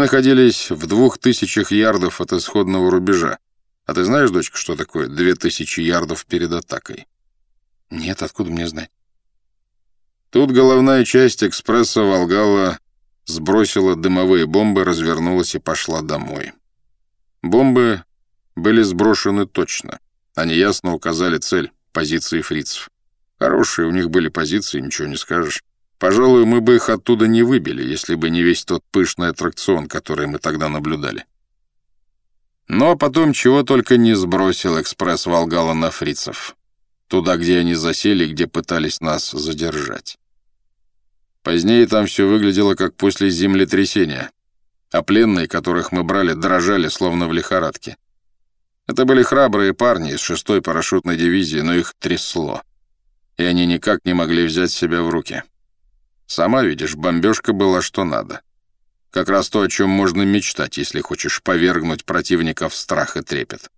Мы находились в двух тысячах ярдов от исходного рубежа. А ты знаешь, дочка, что такое две тысячи ярдов перед атакой? Нет, откуда мне знать? Тут головная часть экспресса «Волгала» сбросила дымовые бомбы, развернулась и пошла домой. Бомбы были сброшены точно. Они ясно указали цель — позиции фрицев. Хорошие у них были позиции, ничего не скажешь. Пожалуй, мы бы их оттуда не выбили, если бы не весь тот пышный аттракцион, который мы тогда наблюдали. Но потом чего только не сбросил экспресс Волгала на фрицев. Туда, где они засели, где пытались нас задержать. Позднее там все выглядело как после землетрясения, а пленные, которых мы брали, дрожали, словно в лихорадке. Это были храбрые парни из шестой парашютной дивизии, но их трясло, и они никак не могли взять себя в руки. Сама видишь, бомбежка была что надо. Как раз то, о чем можно мечтать, если хочешь повергнуть противника в страх и трепет.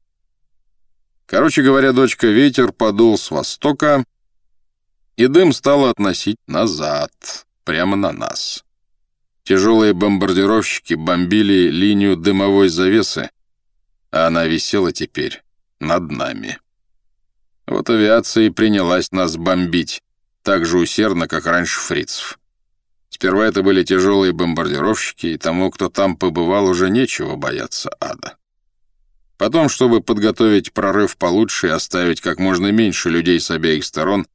Короче говоря, дочка, ветер подул с востока, и дым стал относить назад прямо на нас. Тяжелые бомбардировщики бомбили линию дымовой завесы, а она висела теперь над нами. Вот авиация и принялась нас бомбить так же усердно, как раньше фрицев. Сперва это были тяжелые бомбардировщики, и тому, кто там побывал, уже нечего бояться ада. Потом, чтобы подготовить прорыв получше и оставить как можно меньше людей с обеих сторон,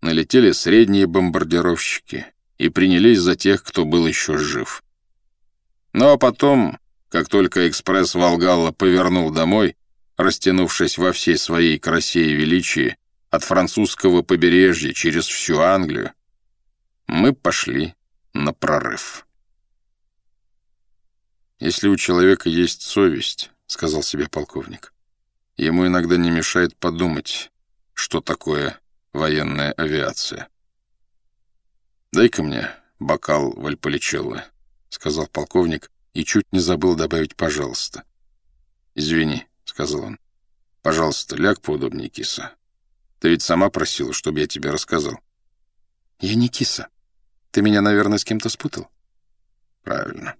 налетели средние бомбардировщики — и принялись за тех, кто был еще жив. Ну а потом, как только экспресс Волгалла повернул домой, растянувшись во всей своей красе и величии от французского побережья через всю Англию, мы пошли на прорыв. «Если у человека есть совесть», — сказал себе полковник, — «ему иногда не мешает подумать, что такое военная авиация». «Дай-ка мне бокал Вальполичелло», — сказал полковник и чуть не забыл добавить «пожалуйста». «Извини», — сказал он. «Пожалуйста, ляг поудобнее, киса. Ты ведь сама просила, чтобы я тебе рассказал». «Я не киса. Ты меня, наверное, с кем-то спутал?» «Правильно.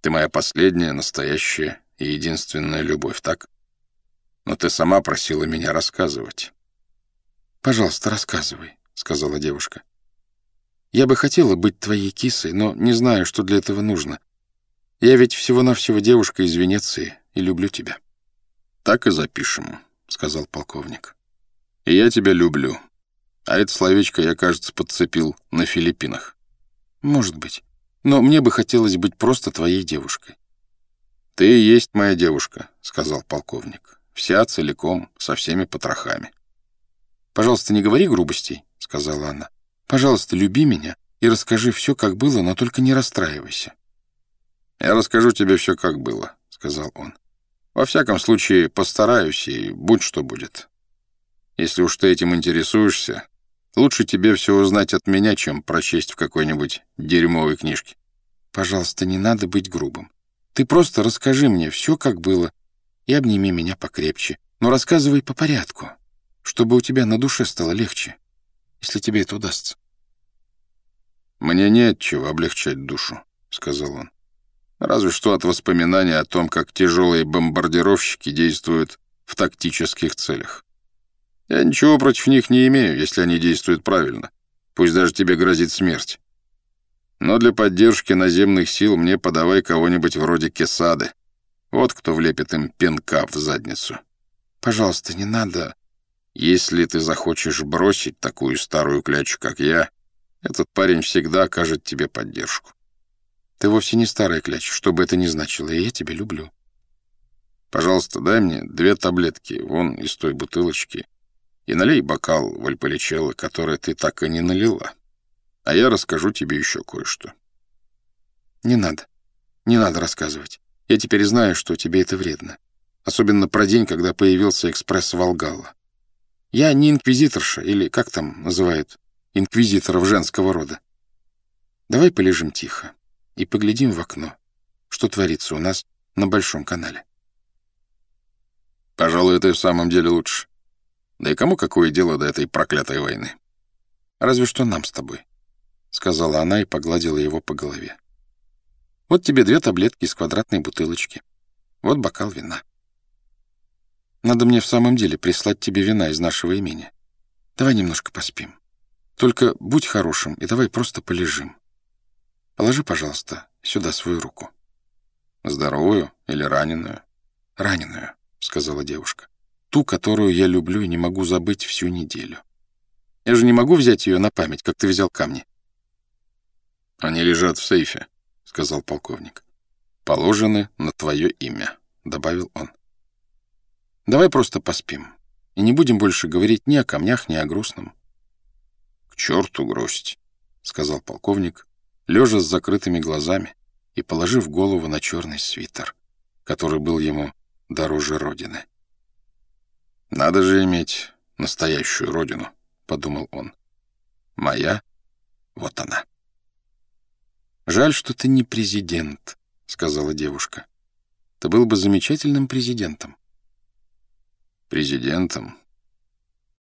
Ты моя последняя, настоящая и единственная любовь, так? Но ты сама просила меня рассказывать». «Пожалуйста, рассказывай», — сказала девушка. Я бы хотела быть твоей кисой, но не знаю, что для этого нужно. Я ведь всего-навсего девушка из Венеции и люблю тебя». «Так и запишем», — сказал полковник. «И я тебя люблю. А это словечко я, кажется, подцепил на Филиппинах». «Может быть. Но мне бы хотелось быть просто твоей девушкой». «Ты и есть моя девушка», — сказал полковник. «Вся целиком, со всеми потрохами». «Пожалуйста, не говори грубостей», — сказала она. Пожалуйста, люби меня и расскажи все, как было, но только не расстраивайся». «Я расскажу тебе все, как было», — сказал он. «Во всяком случае, постараюсь, и будь что будет. Если уж ты этим интересуешься, лучше тебе все узнать от меня, чем прочесть в какой-нибудь дерьмовой книжке». «Пожалуйста, не надо быть грубым. Ты просто расскажи мне все, как было, и обними меня покрепче, но рассказывай по порядку, чтобы у тебя на душе стало легче, если тебе это удастся». «Мне не от облегчать душу», — сказал он. «Разве что от воспоминания о том, как тяжелые бомбардировщики действуют в тактических целях. Я ничего против них не имею, если они действуют правильно. Пусть даже тебе грозит смерть. Но для поддержки наземных сил мне подавай кого-нибудь вроде Кесады. Вот кто влепит им пинка в задницу. Пожалуйста, не надо. Если ты захочешь бросить такую старую клячу, как я, этот парень всегда окажет тебе поддержку. Ты вовсе не старая кляч, что бы это ни значило, и я тебя люблю. Пожалуйста, дай мне две таблетки, вон из той бутылочки, и налей бокал вальполичелло, который ты так и не налила. А я расскажу тебе еще кое-что. Не надо. Не надо рассказывать. Я теперь знаю, что тебе это вредно. Особенно про день, когда появился экспресс Волгала. Я не инквизиторша, или как там называют, инквизиторов женского рода. Давай полежим тихо и поглядим в окно, что творится у нас на Большом канале. Пожалуй, это и в самом деле лучше. Да и кому какое дело до этой проклятой войны? Разве что нам с тобой, — сказала она и погладила его по голове. Вот тебе две таблетки из квадратной бутылочки. Вот бокал вина. Надо мне в самом деле прислать тебе вина из нашего имени. Давай немножко поспим. Только будь хорошим и давай просто полежим. Положи, пожалуйста, сюда свою руку. Здоровую или раненую? Раненую, сказала девушка. Ту, которую я люблю и не могу забыть всю неделю. Я же не могу взять ее на память, как ты взял камни. Они лежат в сейфе, сказал полковник. Положены на твое имя, добавил он. Давай просто поспим. И не будем больше говорить ни о камнях, ни о грустном. К черту грусть, сказал полковник, лежа с закрытыми глазами и положив голову на черный свитер, который был ему дороже Родины. «Надо же иметь настоящую Родину», — подумал он. «Моя, вот она». «Жаль, что ты не президент», — сказала девушка. «Ты был бы замечательным президентом». «Президентом